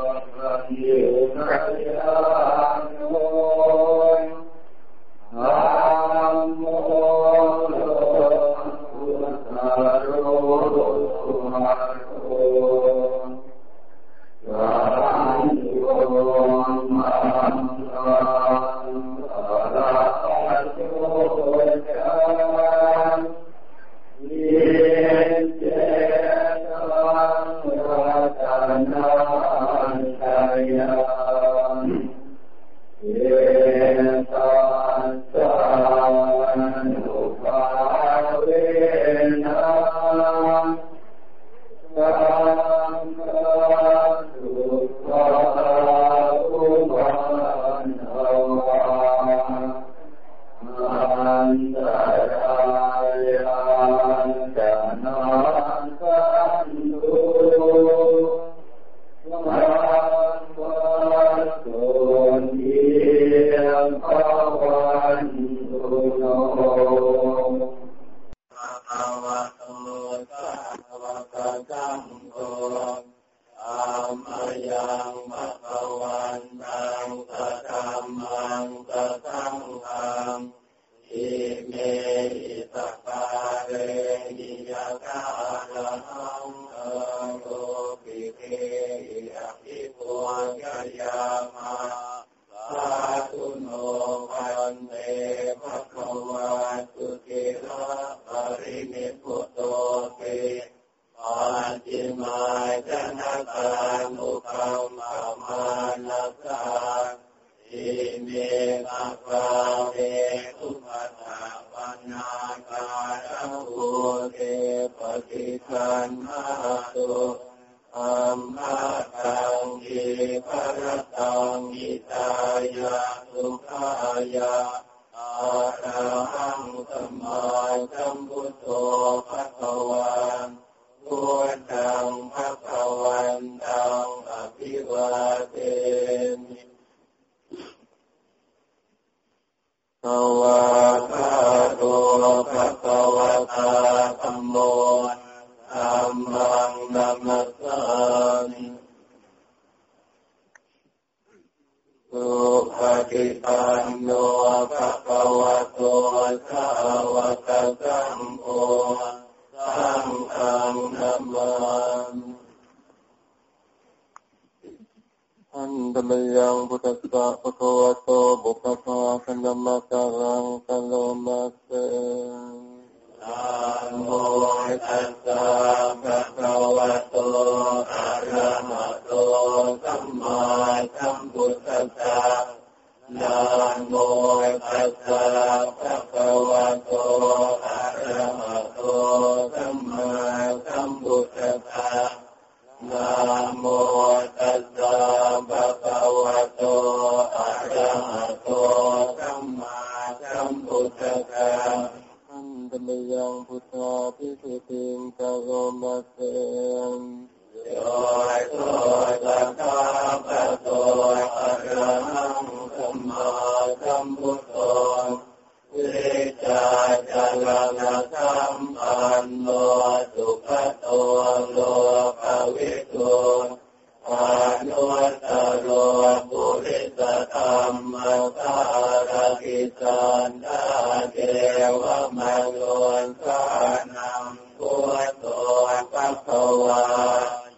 Oh, my God. สิขันหาตุอัมมาตังเอภรตังเอ โลภวิตุอนุตตโรปุริสธรรมตารกิตานาเทวมโลนสานังพุโตปัสสวา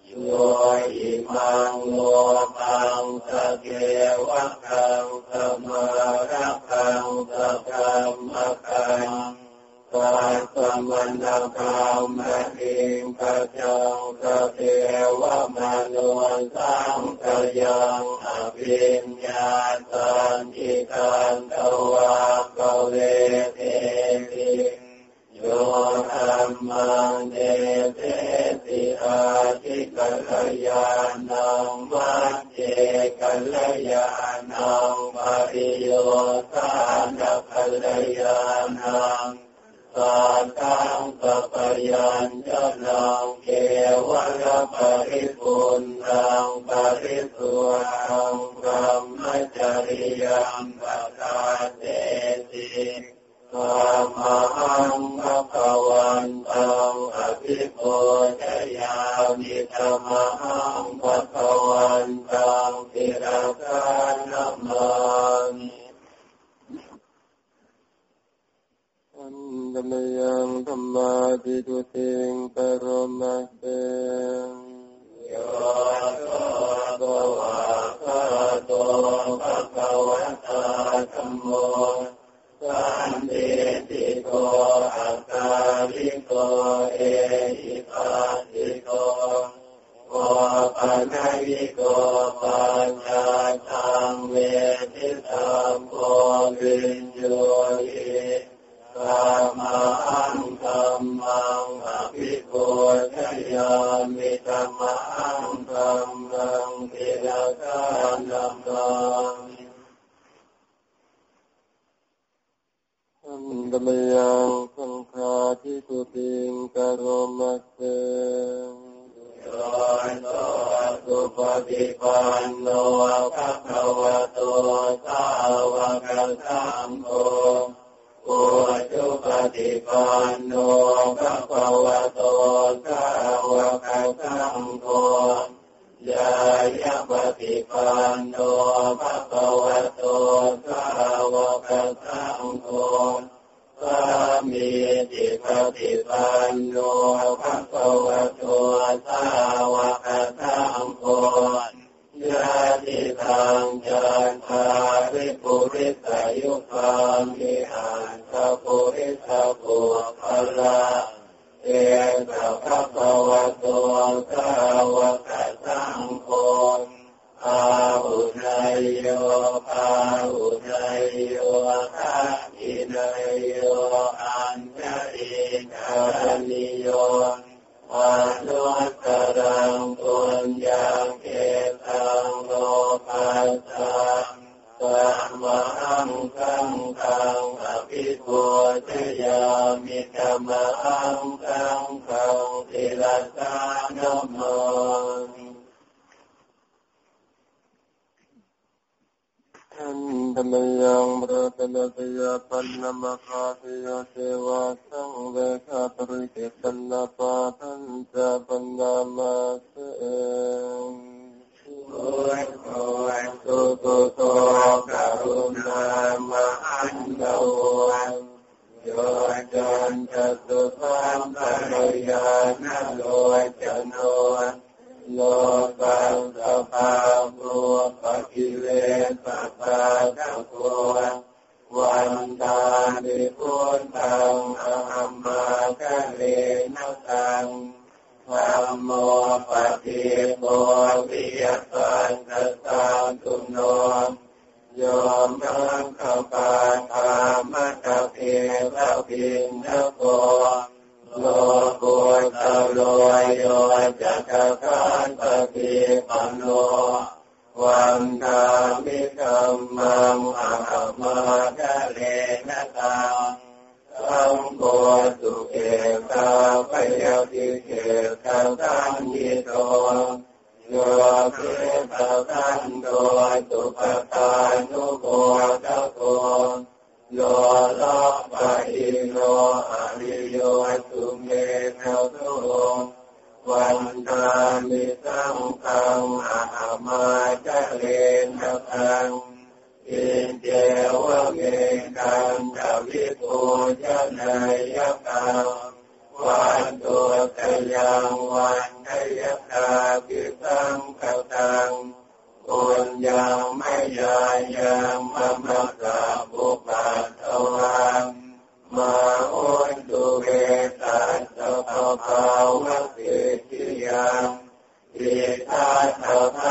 โยอิมังโลปังสเวะคังธรมรักังสัมมคัง ตาสมันนกรรมเองพระจ้าพระเทวมนุนสังกยังอภิญญาตันทิตันตวะกเวเทติโยธรรมังเดเทติอาทิกัลยาณังมัจเจกัลยาณังปริโยตานกัลยาณัง ปะตังปะปยัญจนังเกวะระปริปุณรังปริปุรังพรหมจริยังปะตาเตติธรรมังพะกวันตังอภิปุจยามิธรรมังพะกวันตังติระกานมัง ญมยังธรรมะจิตุสิงปรมัตเตโยโสโกวะคะโตภะคะวะตาธัมโมสันติติโกอัตตาลิโกเอหิปัสสิโกโอปัญญิโกปัญญาธรรมเวทิธรรมโกวิญโยหิ สัง อิทัสส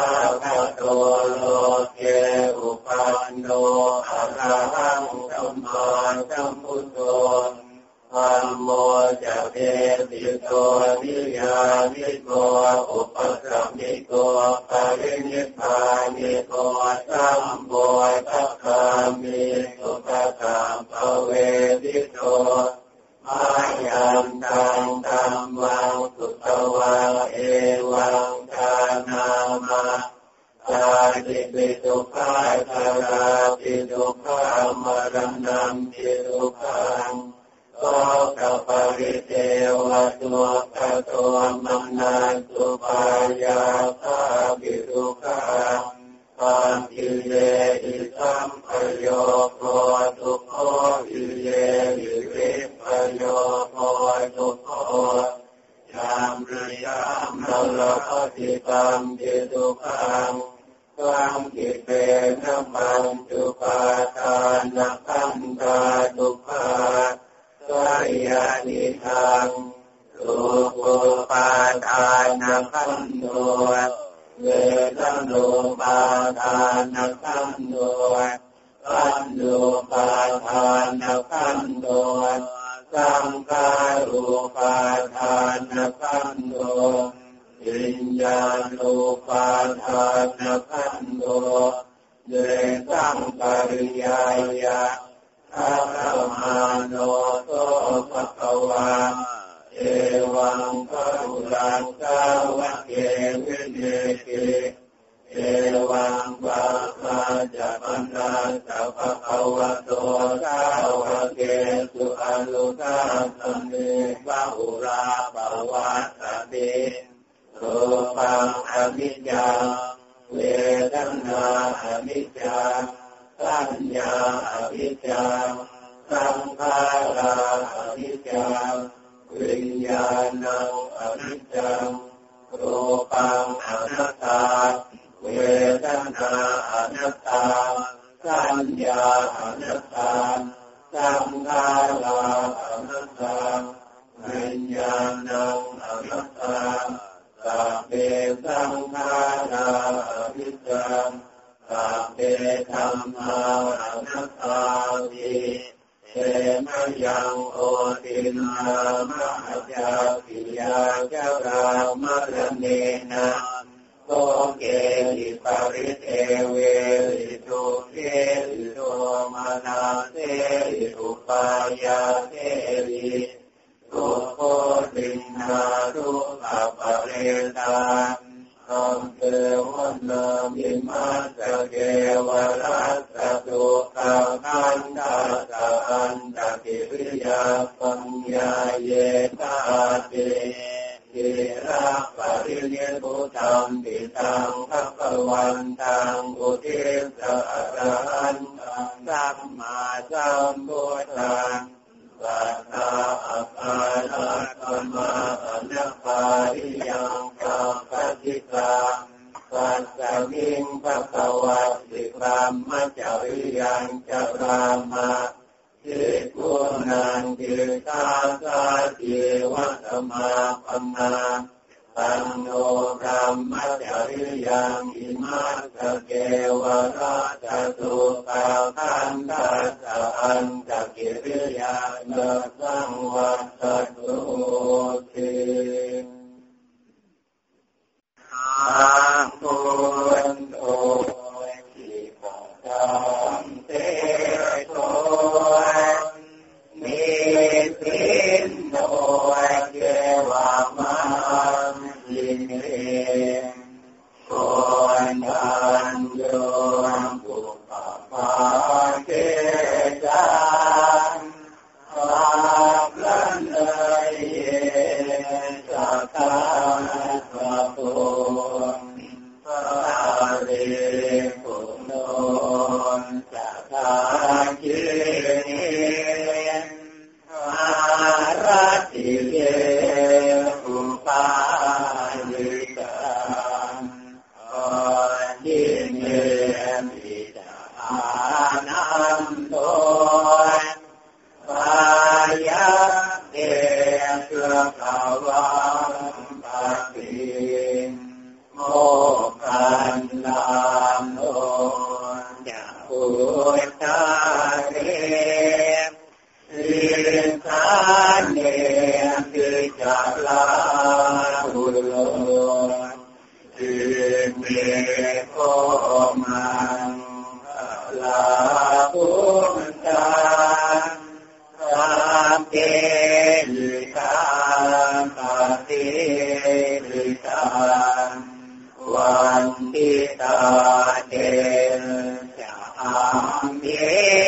โตสาวเกสุอนุตาสเมปะอุราปวัสสติรูปังอนิจังเวทนาอนิจังสัญญาอนิจังสังขาราอนิจังวิญญาณังอนิจังรูปังอนัตตาเวทนาอนัตตา สัญญาอนัตตาสังขาราอนัตตาวิญญาณังอนัตตาสัพเพสังขาราอภิจังสัพเพธรรมาอนัตตาติเตมยังโอตินามะจาปิยาเจ้ารามะเนนะ โตเกหิปริเทเวริตุเกหิโตมานาเตหิอุปายาเตริโตโคตินารุปะปเรตาสัมเทวนามิมาสเกวรัสตุกังตาตาอันตะกิริยาปัญญาเยตา เตกิระปริเนตุตังติตังทัพวันตังอุทิสะอรหันตังสัมมาสัมพุทธังสัตตาอัปาลัตมาอนัปาริยังกัปปติกังปัสสมิงภะคะวะสิกรามมะจาริยังจารามา ทิกุนังกิตาสาติวัตมาปัมาตังโนกรรมจาริยังอิมาสเกวราชตุกาคันตัสอันตะกิริยาเนสังวัตตุติอาภูนโตทิปตังเต เตจะอัมเย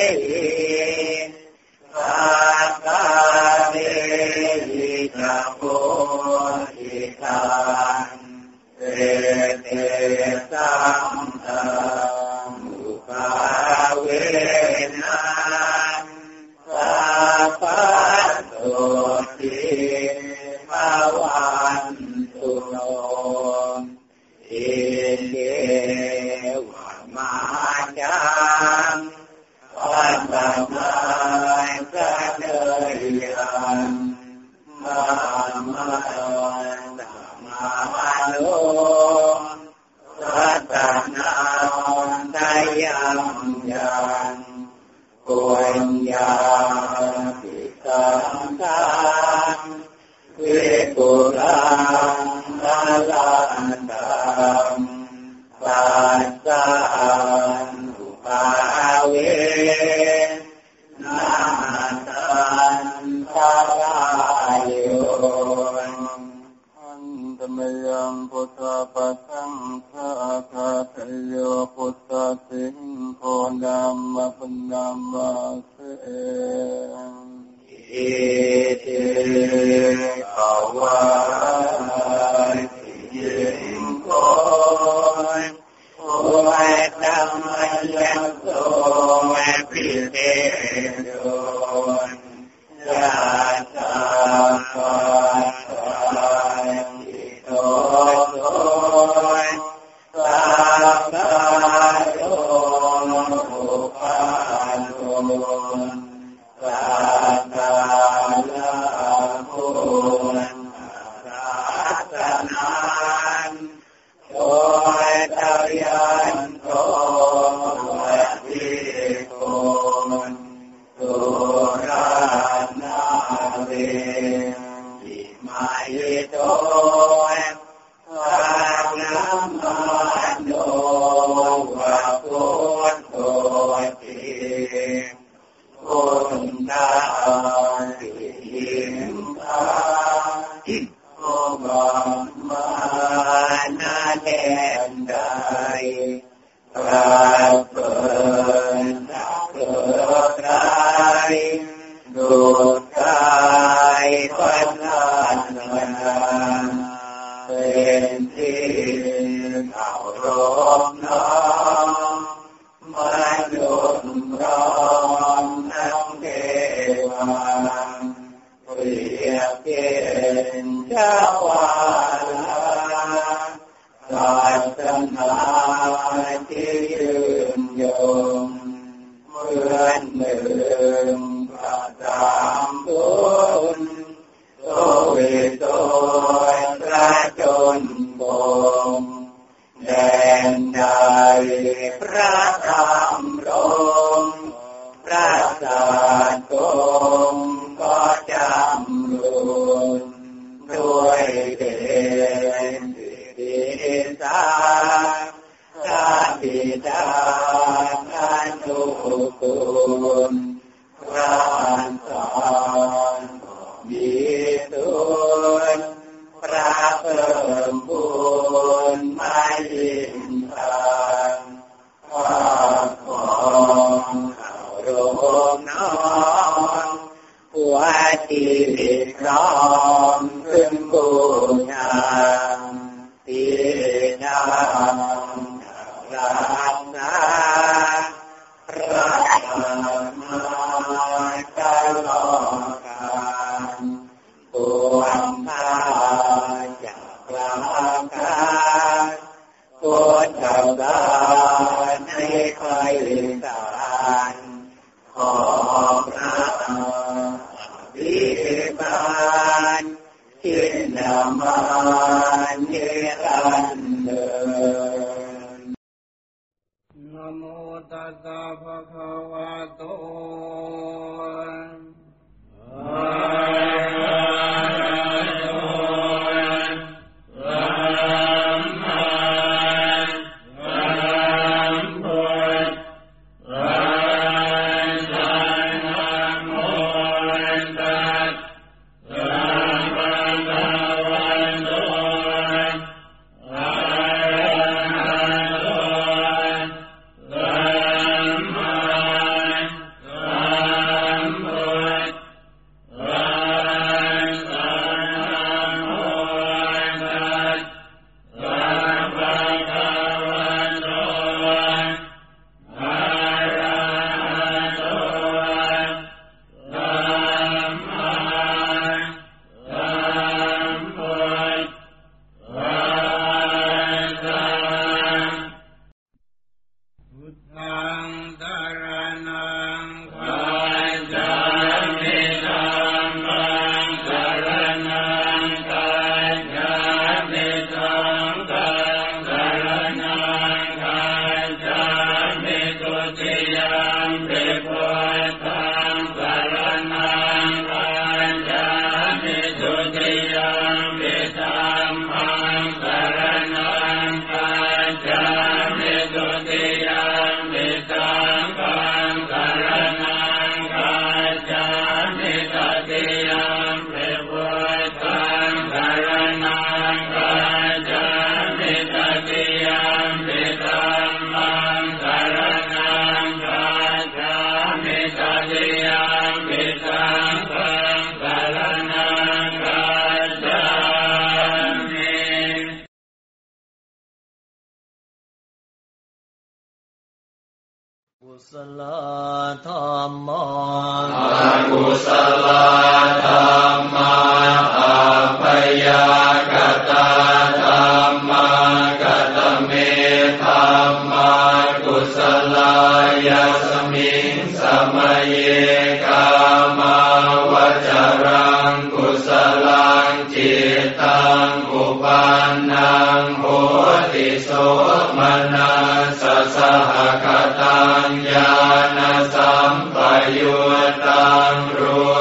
คตังญาณสัมปยุตังรู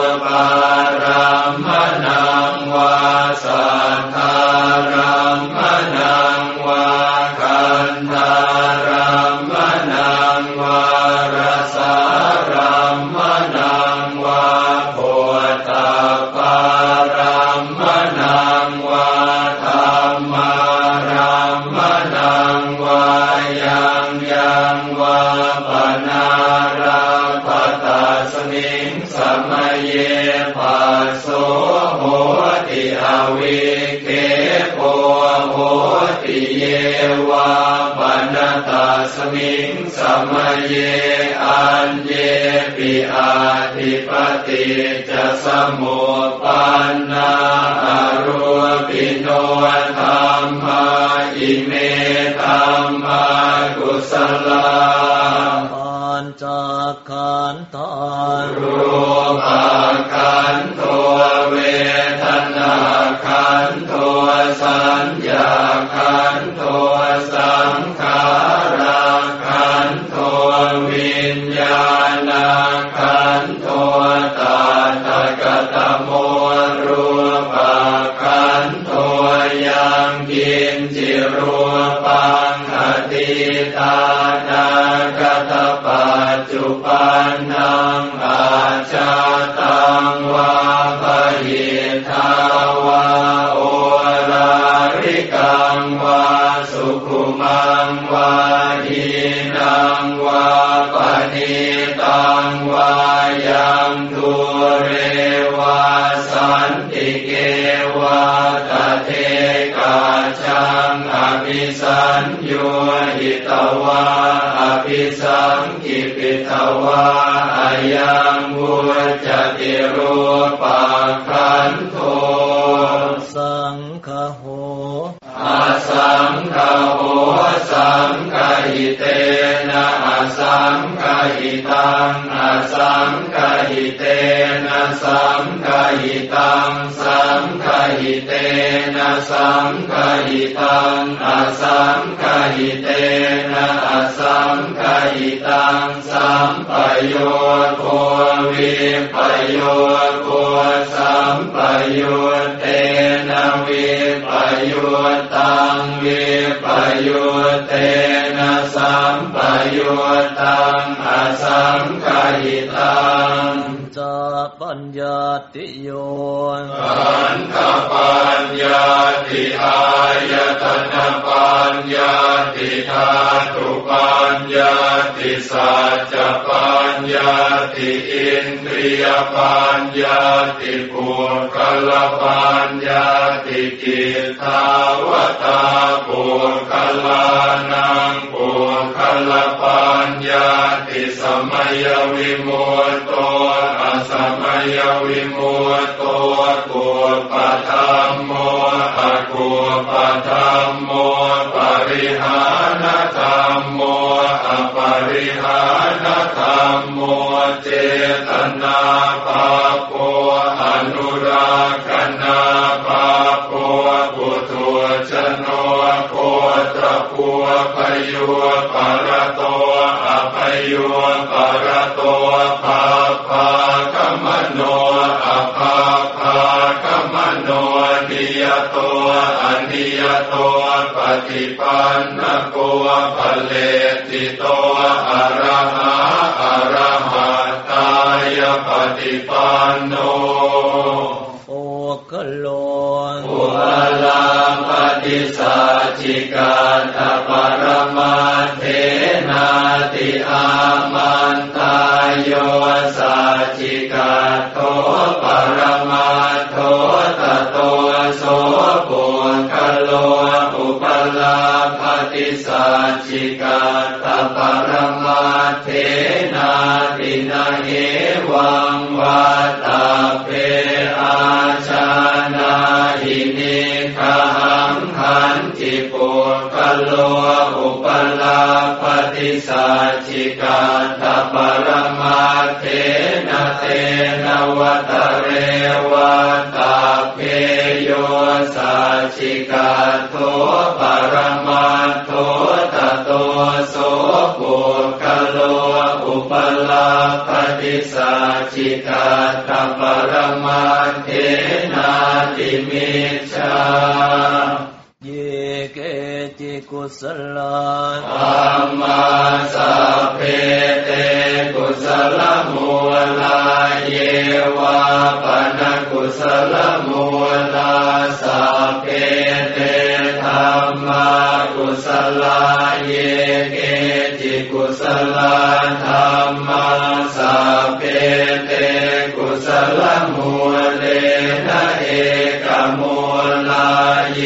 เตนะอาสังฆหิตังอาสังฆหิเตนะสังฆหิตังสังฆหิเตนะสังฆหิตังอาสังฆหิเตนะอาสังฆหิตังสัมปโยโควิปโยโคสัมปโยเตนะวิปโยตังวิปโยเตนะสั มปโยตังอาสังฆหิตังจะปั ญญาติโยขันธปัญญาติอายตนะปัญญาติธาตุปัญญาติสัจจปัญญาติอินทรียปัญญาติปุคลปัญญาติกิตตาวตาปุคลานังปุคลปัญญาติสมัยวิมุตโตอสมัยยวิมุตโตกุปธรรมโมอกุปธรรมโมปริหานธรรมโมอปริหานธรรมโมเจตนาปา ฏิปันนโกภเลติโตอะระหะอะระหะตายปฏิปันโนโอกโลอุลาปฏิสัจิกาตปรมาเทนาติอามันตายโยสัจิกาโตปรมา สัจิกาตปรมาเทนาตินาเหวังวาตาเปอาชานาหินิคังขันจิปุกโลอุปลาปฏิสัจิกาตปรมาเทนะเตนวัตเรวาตา กาโทปรมาโทตโตโสปุกโลอุปลาปฏิสัจิกาตปรมาเทนาติมิชาเยเกจิกุสลาธัมมาสัพเพเตกุสลมูลาเยวาปนกุสลมู มมากุสลาเยเกจิกุสลาธัมมาสัพเพเตกุสลมูลเลนะเอกมูลาเย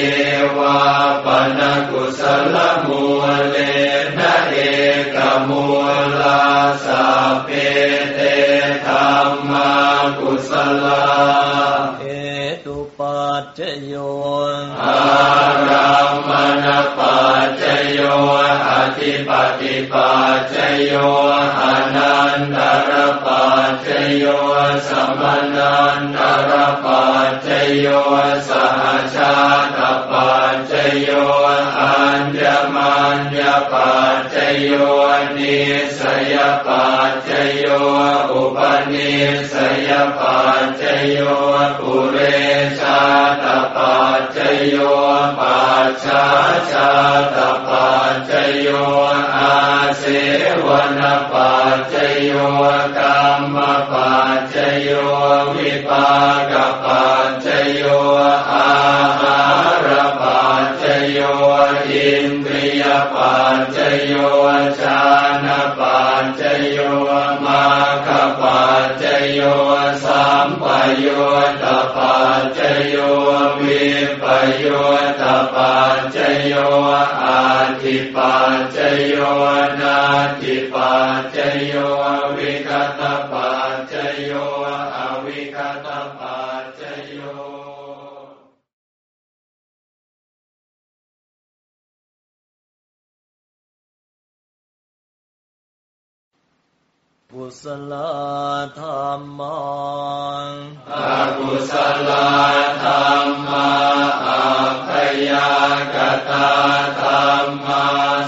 วาปนกุสลมูลเลนะเอกมูลาสัพเพเตธัมมากุสลาเอตุปัจจโย อธิปติปัจโยหานันตรปัจโยสัมนันตรปัจโยสหชาตปัจโยอัญญมัญญปัจ โยนิสยปัจจโยอุปนิสยปัจจโยปุเรชาตปัจจโยปัจฉาชาตปัจจโยอาเสวนปัจจโยกรรมปัจจโยวิปากปัจ โยอาทิปัจจโยนา กุศลธรรมังอากุศลธรรมาอัพยากตาธรรมา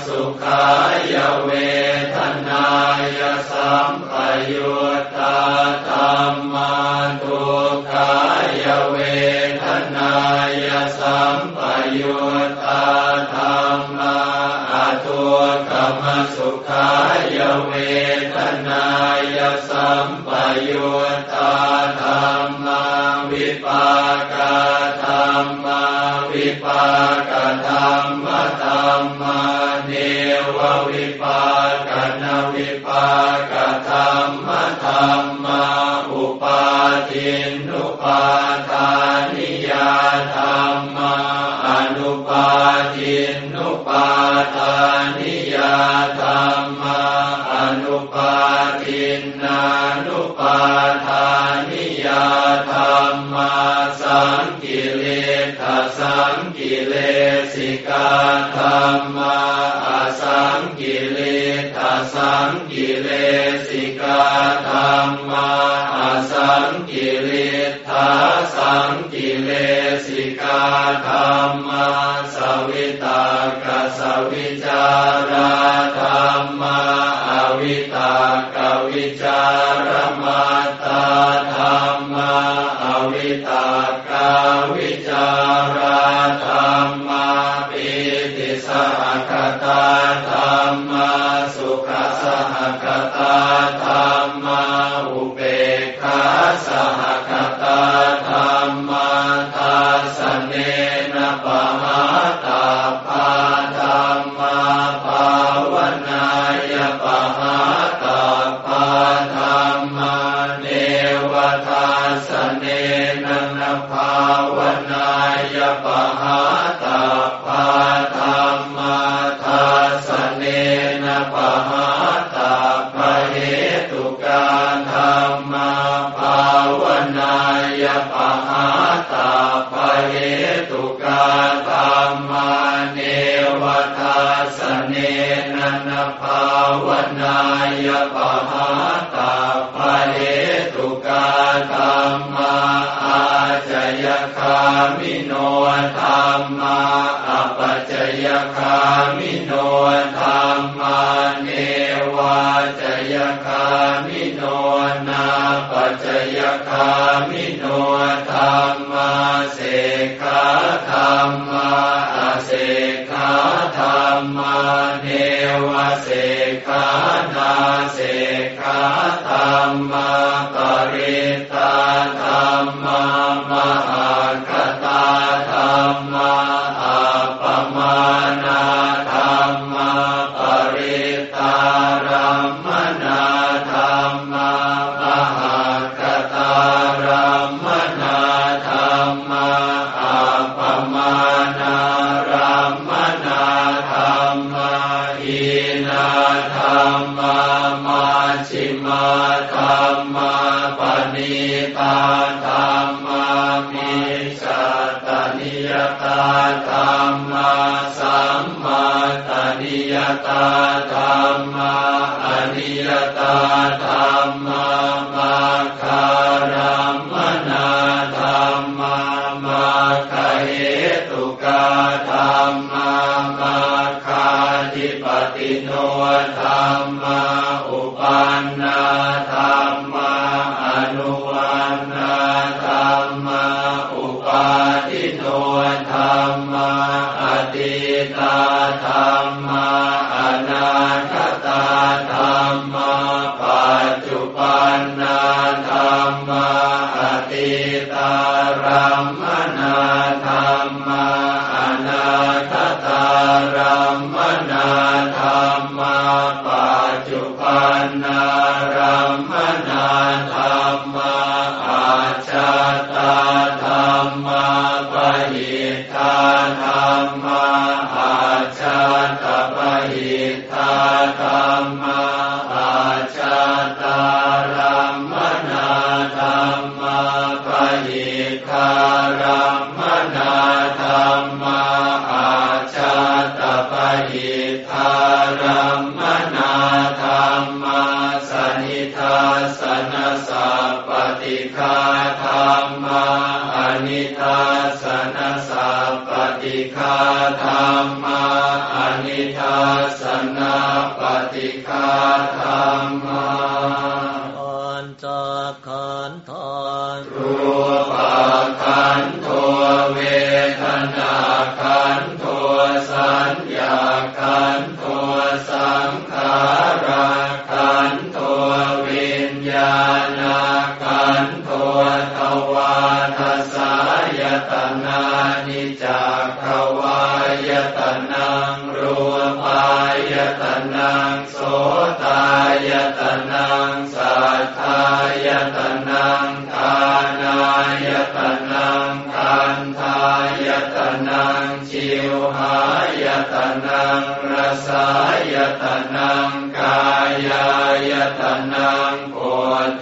สุขายเวทนายสัมปยุ ยเวทนายสัมปยุตตาธรรมาวิปากาธรรมาวิปากาธรรมธรรมาเนววิปากนวิปากาธรรมธรรมาอุปาทินุปา ปะหาตาปะเหตุกาธรรมาเนวตาสเนนนภาวนายปะหาตาปะเหตุกาธรรมาอาจยคามิโนธรรมา ทา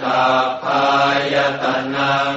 ตาพายตนัง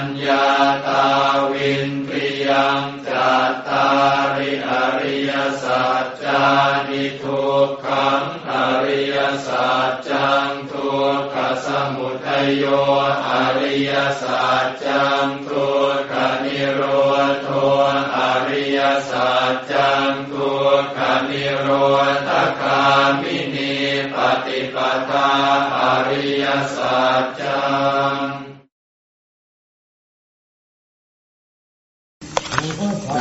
ญญาตาวินทริยังจัตตาริอริยสัจจานิทุกขังอริยสัจจังทุกขสมุทัยโยอริยสัจจังทุกขนิโรธอริยสัจจังทุกขนิโรธคามินีปฏิปทาอริยสัจจัง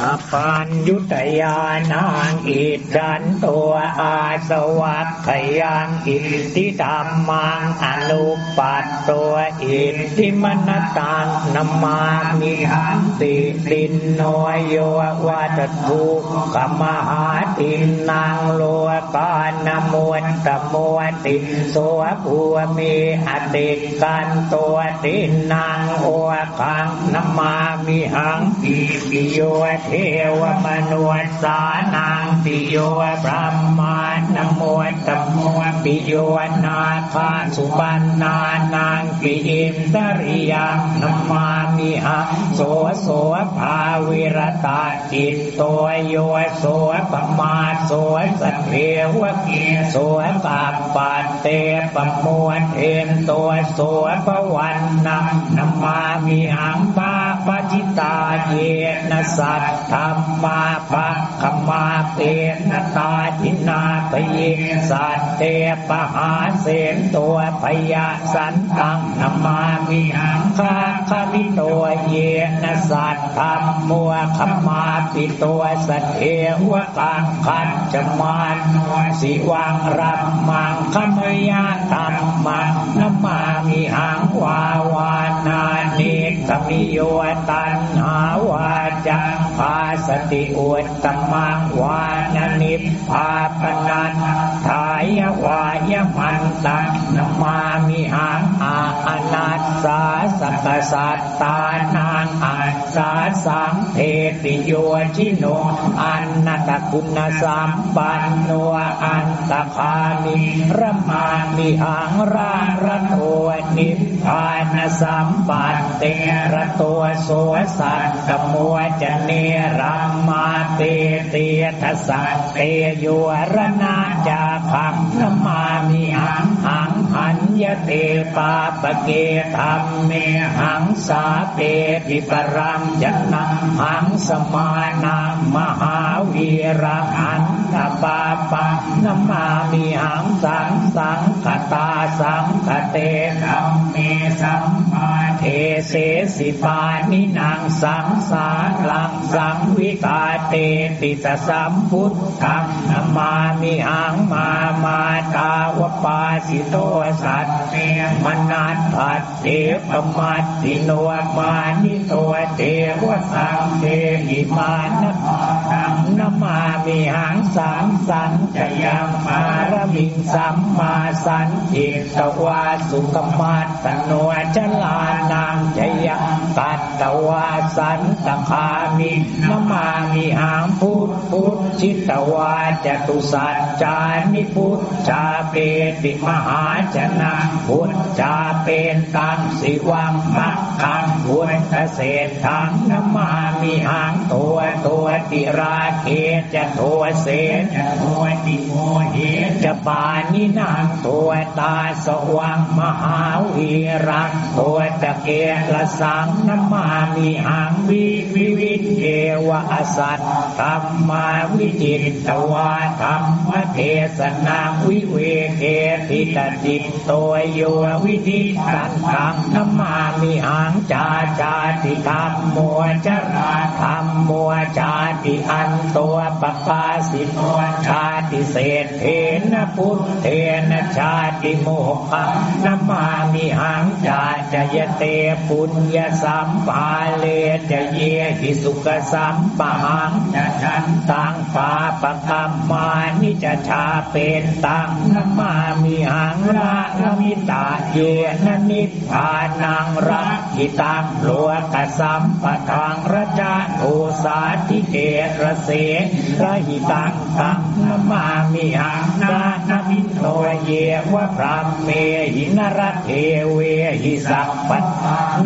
สัพพัญยุตยานางอิดันตัวอาสวัคขยังอิทิธรรมังอนุปัตตัวอิทิมนตังนามามิหันติตินโนโยวัตถุกมหาตินนางโลกานมวนตมวติโสภูมีอติกันตัวตินนางโอคังนามามิหังอิปิโยเทวมนุษสานังปิโยพระมานโมตโมปิโยนาคาสุปันนานังปิอิมตริยังนมามิหังโสโสภาวิรตาจิตตัวโยโสปมาโสสเทวเกีโสกัปปัตเตปมวลเอ็นตัวโสปวันนังนมามิหังปาปจิตาเยนสัตธรรมาปักขมาเตนตาจินาปเยสัตเตปหาเสนตัวพยาสันตังนมามิหังคาคามิตัวเยนสัตธรรมมัวขมาปิตัวสัตเทวกังขันจมานสิวังรับมังขมยาตัมมังนมามิหังวาวานานิก มิโยตันหาวาจังพาสติอุตตมังวานนิพพาปนันทายวายมันตังนมามิหังอาอนัสสา สักสัตตานังอาสาสังเทติโยชิโน อันนตคุณสัมปันโนอันตคามิระมามิหังราระตัวนิพพานสัมปัตเตระตัวโสสัตกมัวจะเนรมาเตเตทัสสะเตโยรนาจาคังนมามิหังหัง หันยเตปาปเกธรรมเมหังสาเปติปรัมจนะหังสมานังมหาวีระหันตปาปะนมามิหังสังสังคตาสังคเตธรรมเมสัมมาเทเสสิปานินางสังสารังสังวิกาเตปิสสัมพุทธังนมามิหังมามาตาวปาสิโตสัตเตมนัตถัดเตปมัตติโนมานิโตเตวสังเตหิมานนังนมามิหังสังสันจะยังมารมิงสัมมาสันติตวาสุกมัตตโนจลานังจะยังกัตตวาสันตคามินมามิหังพุทธพุทธจิตวาจตุสัจจานิพุทธชาเปติมหาชนะพุทธาเป็นตังสิวังมักขังพุทธเศษทังนมามิหังตัวตัวติราเกจะตัวเศษจะตัวติโมเหจะจะปานินางตัวตาสว่างมหาวีรักตัวตะเกียละสังนมามีหังวิวิวิเทวอสัตธรรมาวิจิตตวาธรรมเทศนาวิเวเกติตจิตตัวโยวิธิสันธรรมนมามีหังจาจาติธรรมมัวจราธรรมมัวจาติอันตัวปปาสิโนชาติเศษเทนพุทเทนชาติโมหังนมามิหังจาจยเตปุญญสัมปาเลจเยหิสุขสัมปะหังจะฉันตังปาปะกรรมานิจะชาเป็นตังนมามิหังละละมิตาเยนนิพพานังรักขิตังโลกสัมปะทังระจาโทสาธิเกระเสระหิตังตังนมามิหังนานามิโนเยวะพรามเมหินรเทเวหิสัพปัต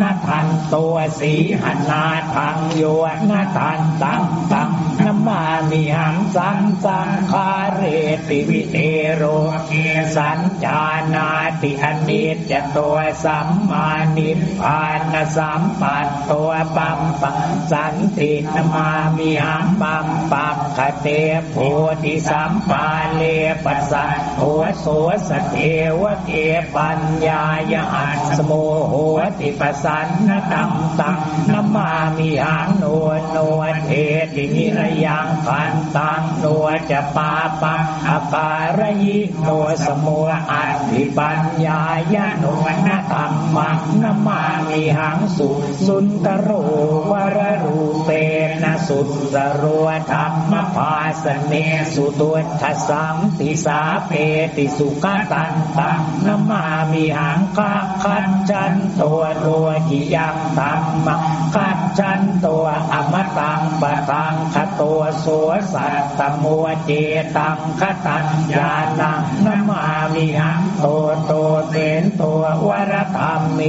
นาทันตัวสีหันาทังโยนาทันตังตังนมามิหังสังสังคาเรติวิเทโรเกสัญจานาติอนิจจตัวสัมมานิพานสัมปัตตัวปัมปัสันตินมามิหังปัมปัมคเตโพธิสัมปาเลปัสสะโหโสสเทวเกปัญญายะอัสโมโหติปสันนตัมตังนมามิหังโนโนเทตินิรยังพันตังโนจะปาปังอาการยิโนสมุอัตปัญญายาโนนตัมมังนมามิหังสุสุนตโรวรรูเปน สุตตโรธรรมภาสเนสุตุทัสสังติสาเปติสุขตันตังนมามิหังคะขันจันตัวโลกิยังธรรมขันจันตัวอมตังปะตังขตัวสัวสัตตมัวเจตังขตัญญาณังนมามิหังตัวโตเตนตัววรธรรมเม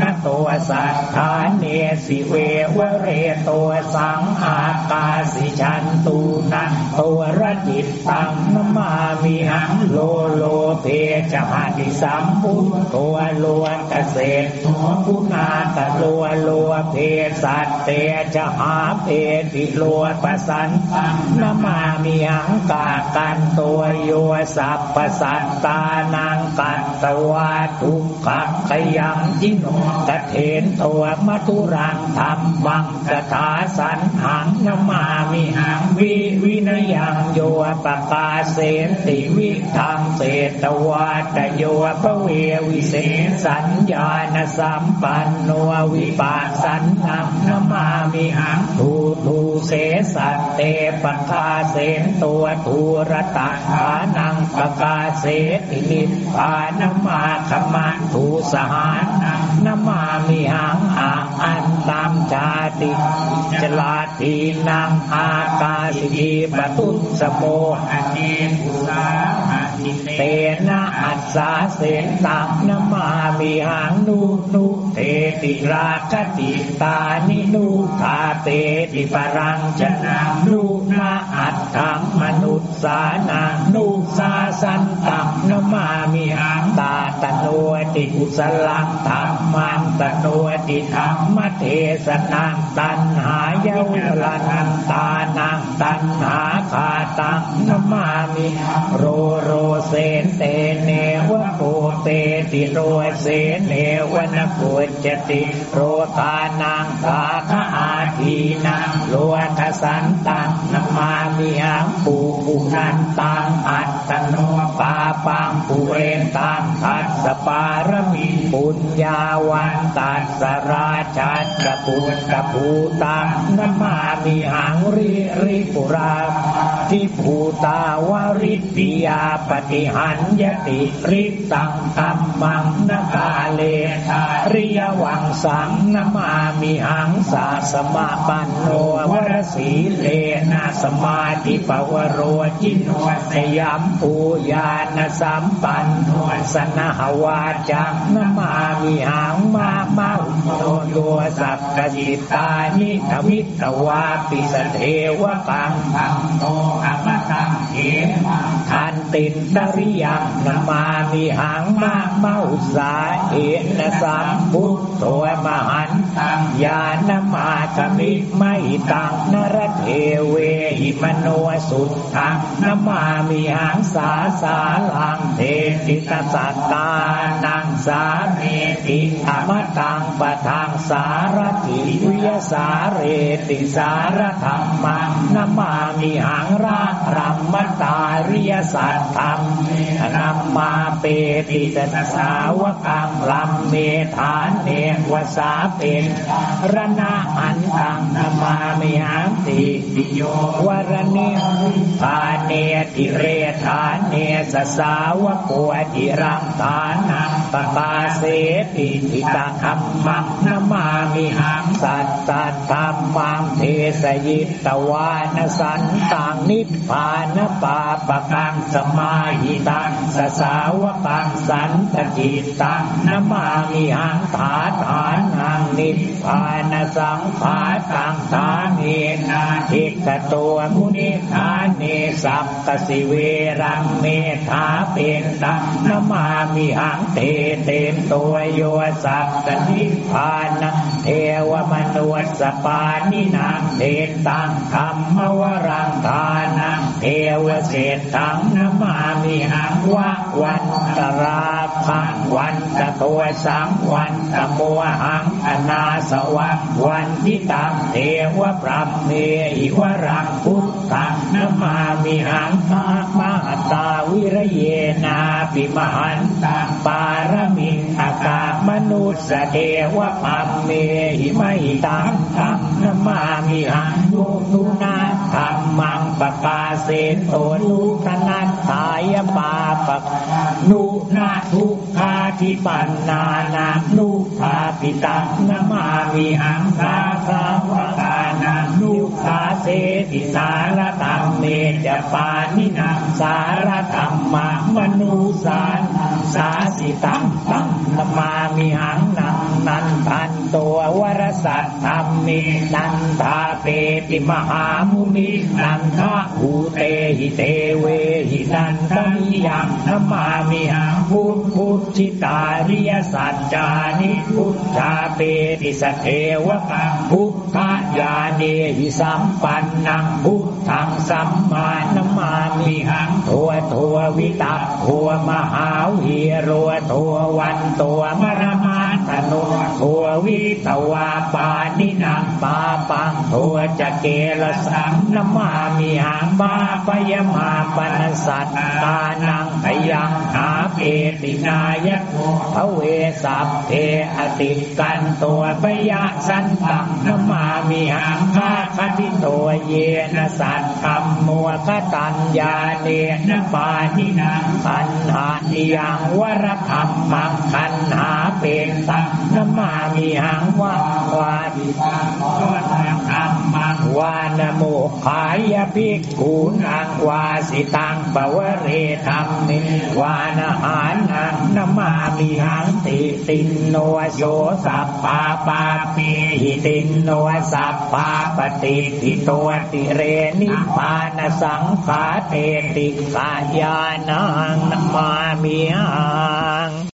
นตัวสัทธาเนสิเววเรตัวสังอากาสิชันตูนันตัวรจิตตังนมามิหังโลโลเทจะหาติสัมพุทตัวโลเกษตรตัวพุนาตโลโลเพสัตเตจะหาเพติโลปสันตังนมามิหังกากันตัวโยสัพปสัตตานังกัตตวาทุกขขยังจิโนกเถนตัวมัทุรังธรรมบังกถาสันหังนมามิหังวิวินยังโยปกาเสนติวิทังเศตวาตโยปเววิเศษสัญญาณสัมปันโนวิปัสสันนังนมามิหังทูทูเสสัตเตปกาเสนตัวทูรตาานังปกาเสตินิพพานมาขมาทูสหานังนมามิหังอาอันตามชาติจลาทีนังอากาสิปตุสโมอเนปุสาเตนะ สาเสนตังนมามิหังนุนุเตติราคติตานินุทาเตติปรังชนะนุนาอัตถังมนุษสานังนุสาสันตังนมามิหังตาตโนติกุสลังธรรมังตโนติธรรมเทศนังตันหายาวลานันตานังตันหาคาตังนมามิโรโรเสนเตเนวะโกเตติโรเสนเนวะนโกจติโรกานังสาคอา ทีนังโลทัสันตังนมามิหังปูปุนันตังอัตตโนปาปังปุเรนตังทัสสปารมีปุญญาวันตัสสราชัตปุตตภูตังนมามิหังริริปุราทิภูตาวริปิยาปฏิหันยติริตังตัมมังนกาเลทาริยวังสังนมามิหังสาสมาปันโนวรสีเลนะสมาธิปวโรจินวสยามปูญาณสัมปันโนสนหวาจังนมามิหังมาเมาโตตัวสัพพจิตานิทวิตวาปิสเทวกังตังโตอมตังเขมังทันตินตริยังนมามีหังมาเมาสาเอนะสัมพุทโธมหันตังญาณมาคมิไม่ตังนรเทเวหิมโนสุทังนมามีหังสาสาลังเทติตสัตตานังสาเมติธรรมตังปะทังสารติวิยสาเรติสารธรรมังนมามีหังรารัมมตาริยสัตธรรมนัมมาเปติสสาวกังลัมเมฐานเนวสาเป็นรณะอันตังนมามิหังติปิโยวรณิทานเนติเรฐานเนสสาวกวติรังฐานังปปาเสติทิตาธรรมังนมามิหังสัตตธรรมังเทสยิตวานสันตังนิพพานปาปกังสมาหิตังสสาวกังสันตจิตตังนมามิหังฐาฐานังนิพพานสังขาตังฐานเนนาทิกตัวมุนิทานเนสัพกสิเวรังเมธาเป็นตังนมามิหังเตเตนตัวโยสัพกนิพานเทวมนุษสปานินางเทตังธรรมวรังทานังเทวเศษทังนมามิหังวะวันตราพังวันตะตัวสังวันตะมัวหังอนาสวังวันทิตังเทวปรับเมหิวรังพุทธังนมามิหังมามหตาวิระเยนาปิมหันตังปารมิงอากามนุสเทวปัมเมหิไมตังตังนมามิหังนุนุนาธรรมังปปาเสนโตนุทนัตถายปาปะนุนาทุกขา ทิปันนานานุภาปิตังนมามิหังคาคาวกานานุภาเสติสารธรรมเมจปานินังสารธรรมมนุสานสาสิตังตังนมามิหัง นันทันตัววรสัตธรรมเมนันทาเปติมหามุนินันทะหูเตหิเตเวหินันทมิยังนมามิหังพุทพุทธิตาริยสัจจานิพุทธาเปติสเทวะพุทธญาเนหิสัมปันนังพุทธังสัมมานมามิหังทัวทัววิตาทัวมหาวีโรทัววันตัวมรมา ตโนทัววิตวาปานินังปาปังทัวจะเกลสังนมามิหังบาปยมาปนสัตตานังพยังหาเปตินายะพระเวสัพเพอติกันตัวปยะสันตังนมามิหังคาคติตัวเยนสัตธรรมมัวคตัญญาเนนปานินังขันหานิยังวรธรรมมังขันหาเป็นตังนมามิหังวาวาดิตังวรธรรมังวานโมขายภิกขุนังวาสิตังปวเรธรรมนิวานหานังนมามิหังติตินโนโยสัพปาปาปีหิตินโนสัพปาปฏิทิตัวติเรนิพานสังขาเทติกายานังนมามิหัง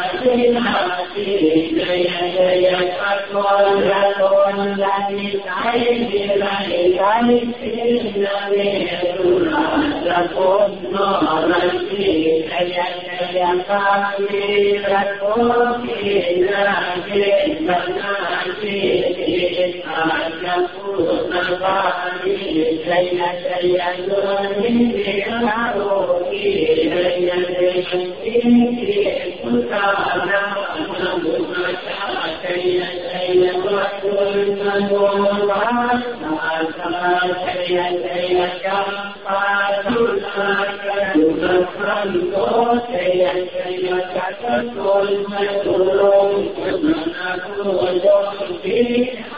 ो สินาสิจยจยปัตโตระโตนันติไสติระอิไสสินาเวตุนาระโตโนรันติจยจยกามิระโตกินาเกตนาสิอาจักขุนา الغالي شيء شيء يغني بمعروف بين البيت سلطانا شيء شيء وكل منوعات مع السماء شيء شيء كفات تفرنت شيء شيء كتت كل مسرور كل مسرور فيها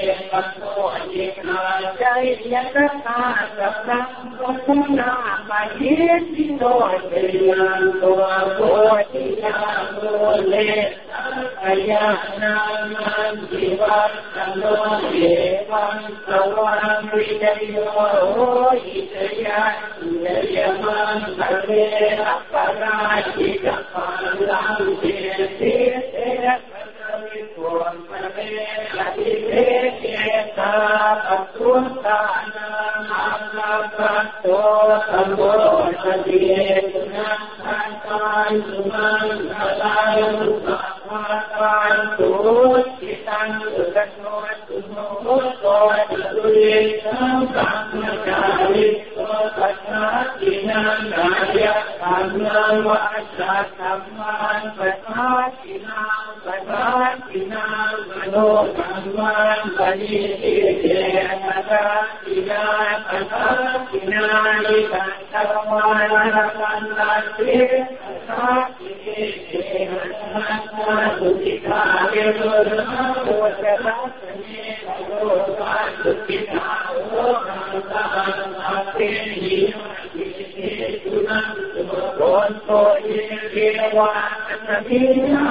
Yeah. อัตตุตานังอัตตะโตสัมโพธิ สั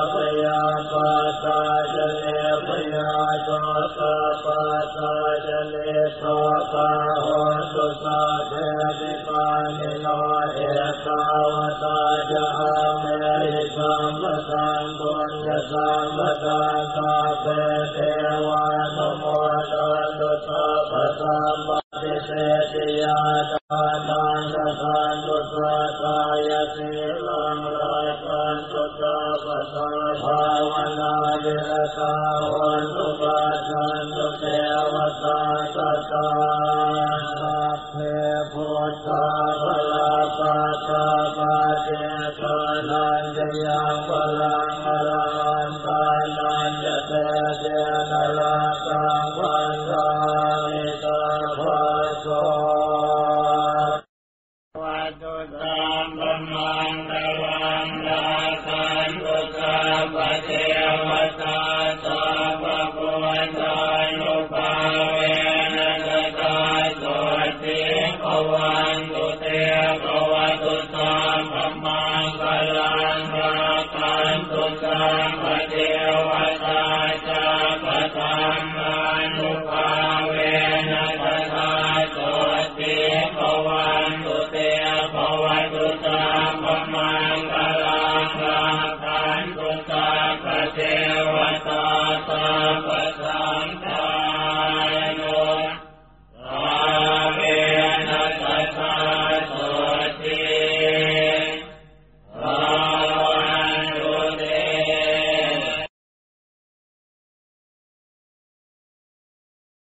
กะ